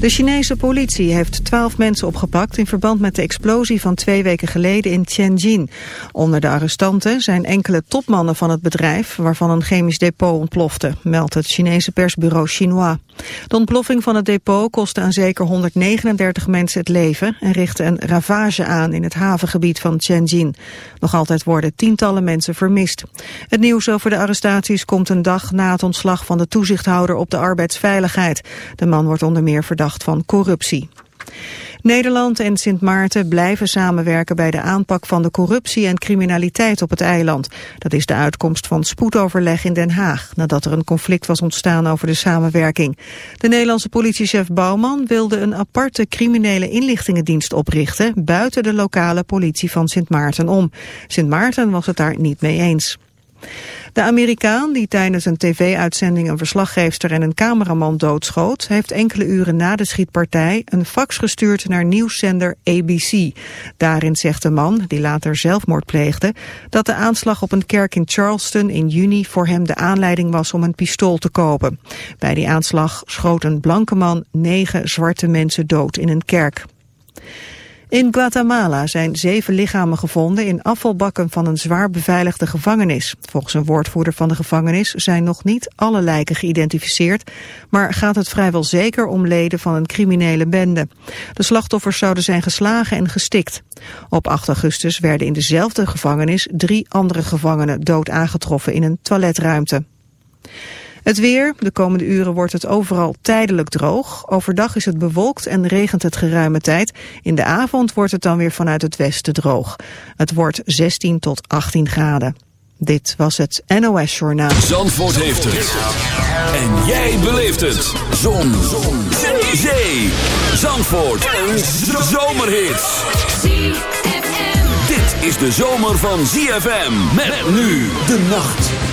De Chinese politie heeft twaalf mensen opgepakt... in verband met de explosie van twee weken geleden in Tianjin. Onder de arrestanten zijn enkele topmannen van het bedrijf... waarvan een chemisch depot ontplofte, meldt het Chinese persbureau Xinhua. De ontploffing van het depot kostte aan zeker 139 mensen het leven... en richtte een ravage aan in het havengebied van Tianjin. Nog altijd worden tientallen mensen vermist. Het nieuws over de arrestaties komt een dag na het ontslag van de toezichthouder op de arbeidsveiligheid. De man wordt onder meer verdacht van corruptie. Nederland en Sint Maarten blijven samenwerken bij de aanpak van de corruptie en criminaliteit op het eiland. Dat is de uitkomst van spoedoverleg in Den Haag, nadat er een conflict was ontstaan over de samenwerking. De Nederlandse politiechef Bouwman wilde een aparte criminele inlichtingendienst oprichten buiten de lokale politie van Sint Maarten om. Sint Maarten was het daar niet mee eens. De Amerikaan, die tijdens een tv-uitzending een verslaggeefster en een cameraman doodschoot, heeft enkele uren na de schietpartij een fax gestuurd naar nieuwszender ABC. Daarin zegt de man, die later zelfmoord pleegde, dat de aanslag op een kerk in Charleston in juni voor hem de aanleiding was om een pistool te kopen. Bij die aanslag schoot een blanke man negen zwarte mensen dood in een kerk. In Guatemala zijn zeven lichamen gevonden in afvalbakken van een zwaar beveiligde gevangenis. Volgens een woordvoerder van de gevangenis zijn nog niet alle lijken geïdentificeerd, maar gaat het vrijwel zeker om leden van een criminele bende. De slachtoffers zouden zijn geslagen en gestikt. Op 8 augustus werden in dezelfde gevangenis drie andere gevangenen dood aangetroffen in een toiletruimte. Het weer, de komende uren wordt het overal tijdelijk droog. Overdag is het bewolkt en regent het geruime tijd. In de avond wordt het dan weer vanuit het westen droog. Het wordt 16 tot 18 graden. Dit was het NOS Journaal. Zandvoort heeft het. En jij beleeft het. Zon. Zon. Zee. Zandvoort. Een zomerhit. Dit is de zomer van ZFM. Met nu de nacht.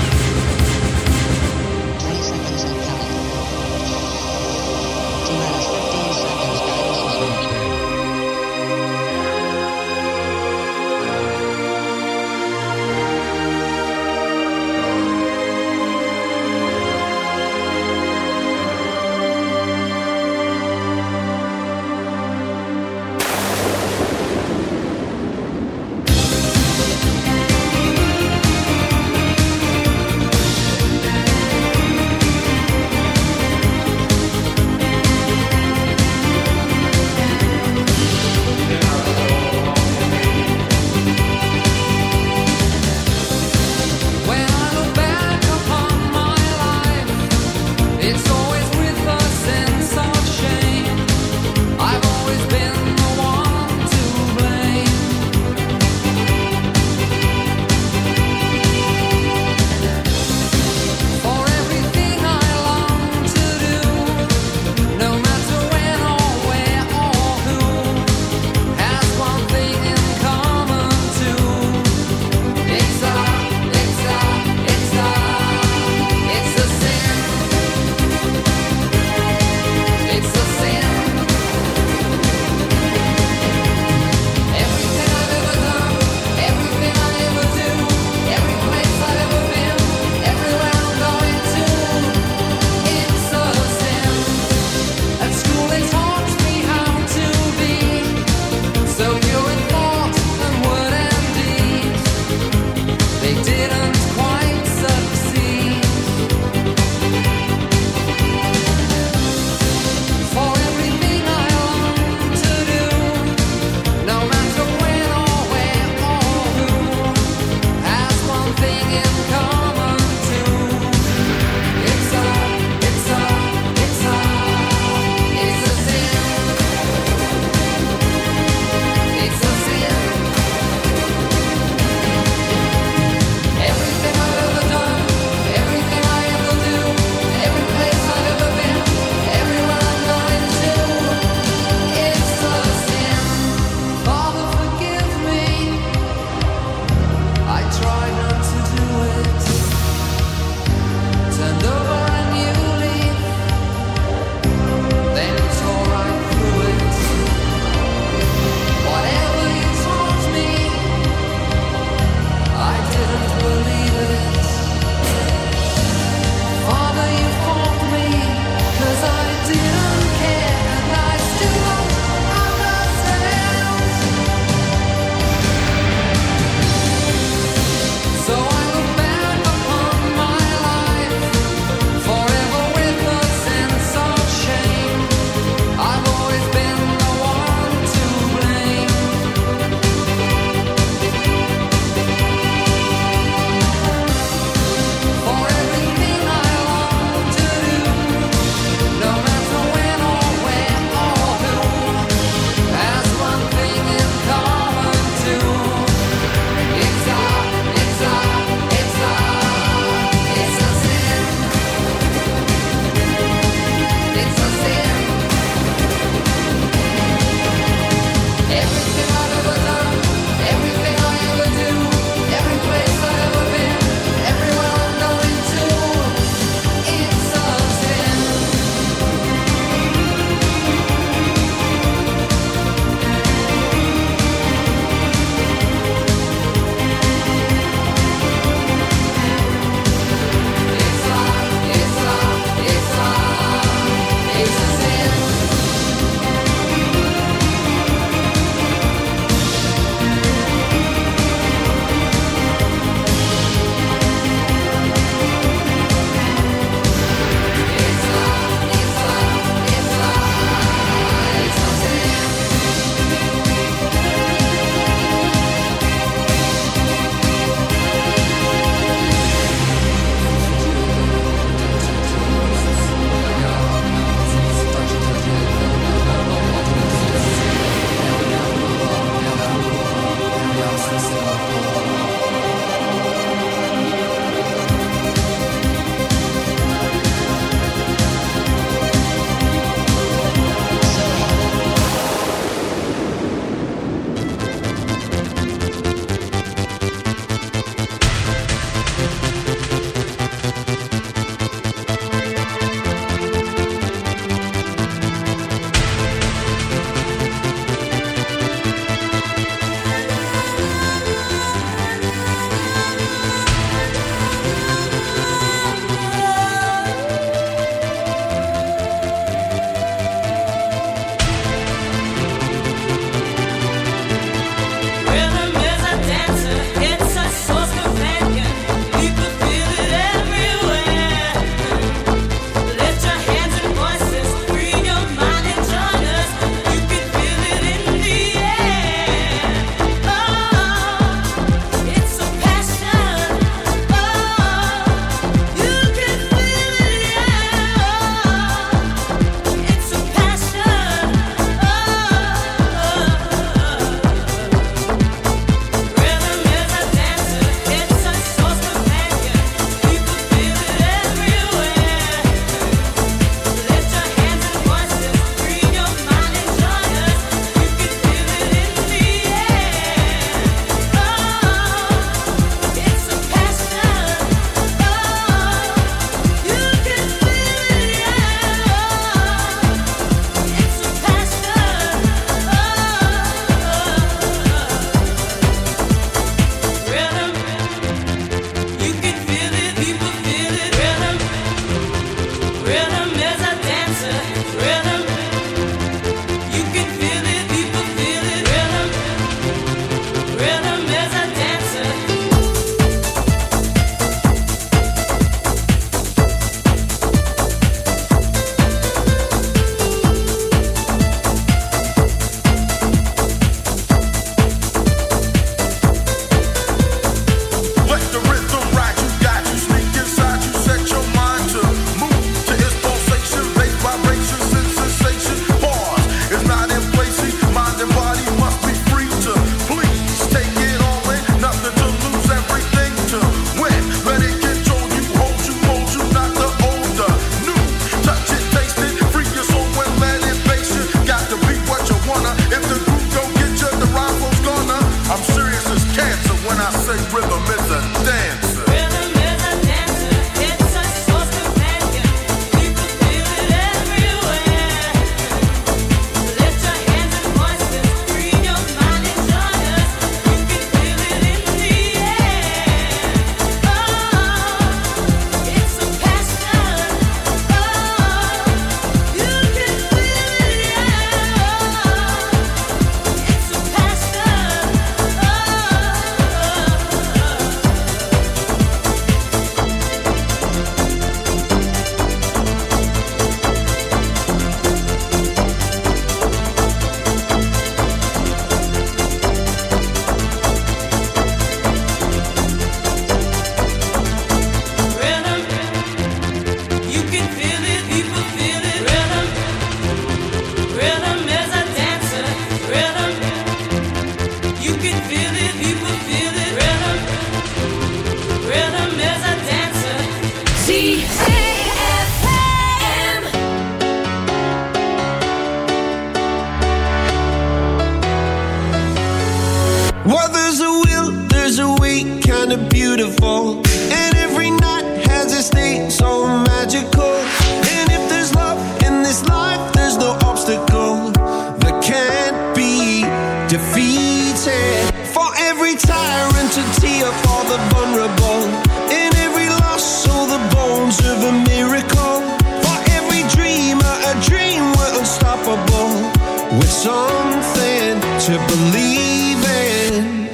something to believe in.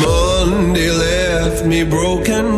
Monday left me broken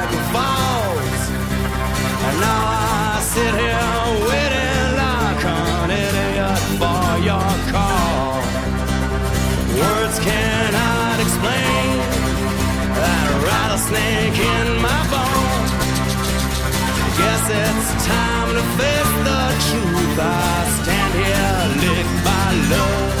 rattlesnake in my bones. Guess it's time to face the truth. I stand here licked by love.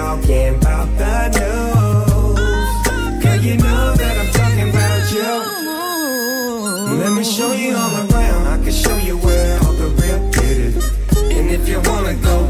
talking about the news. Girl, you know that I'm talking about you. Let me show you all around. I can show you where all the real did it. And if you wanna go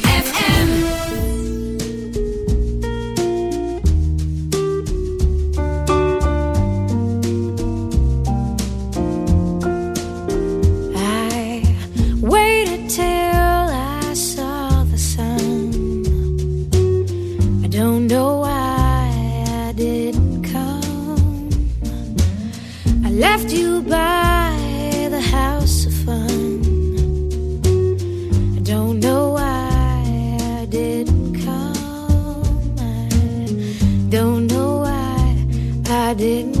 didn't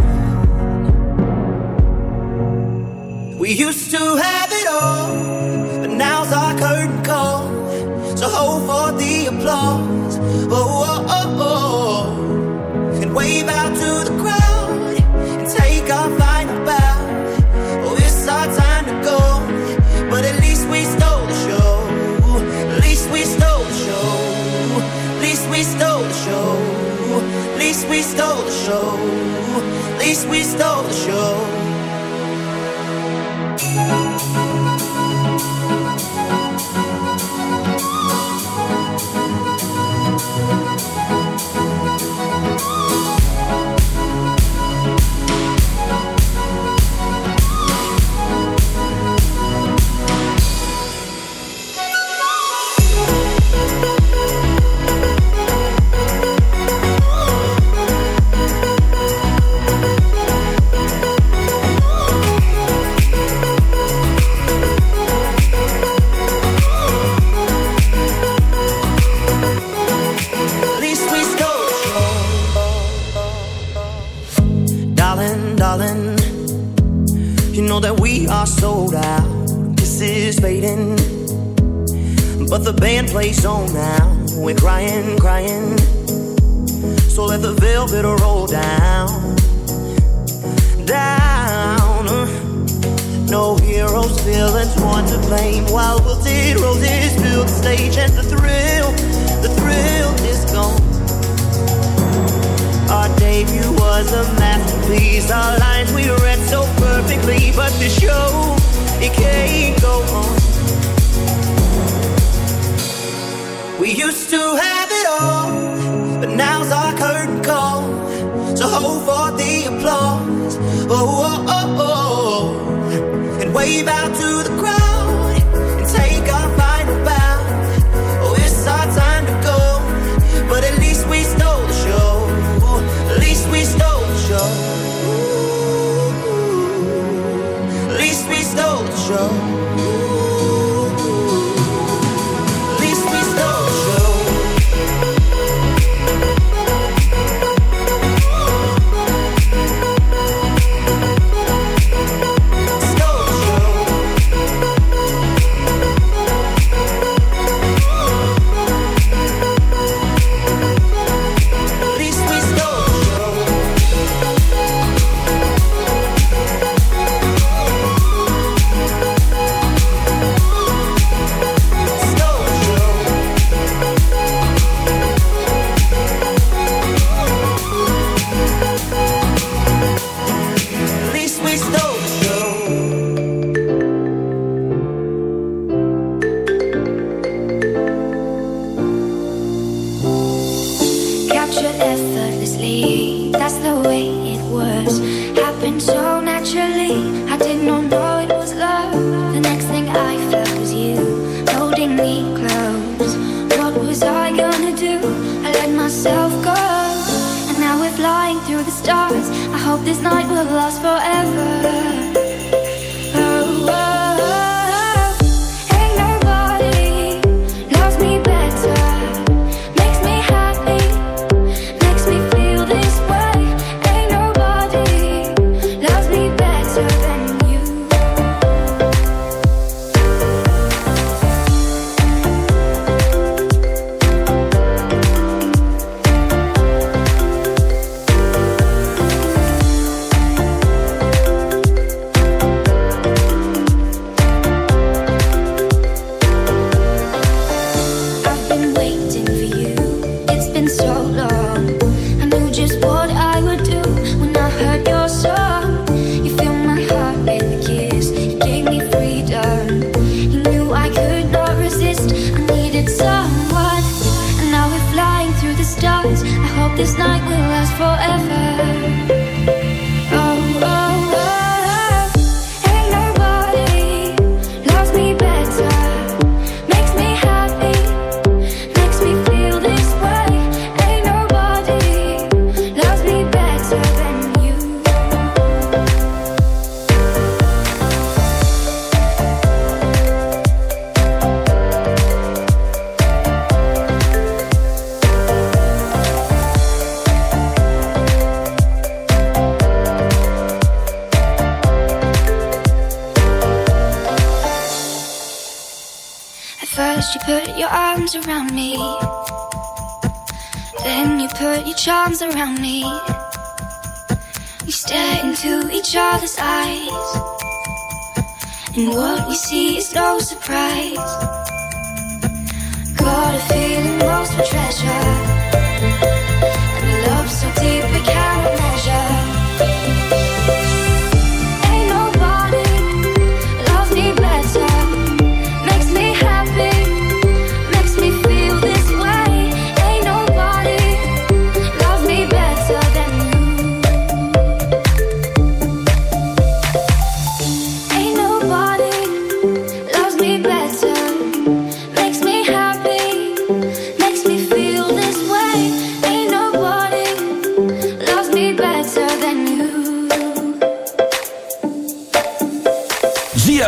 We used to have it all, but now's our curtain call. So hold for the applause.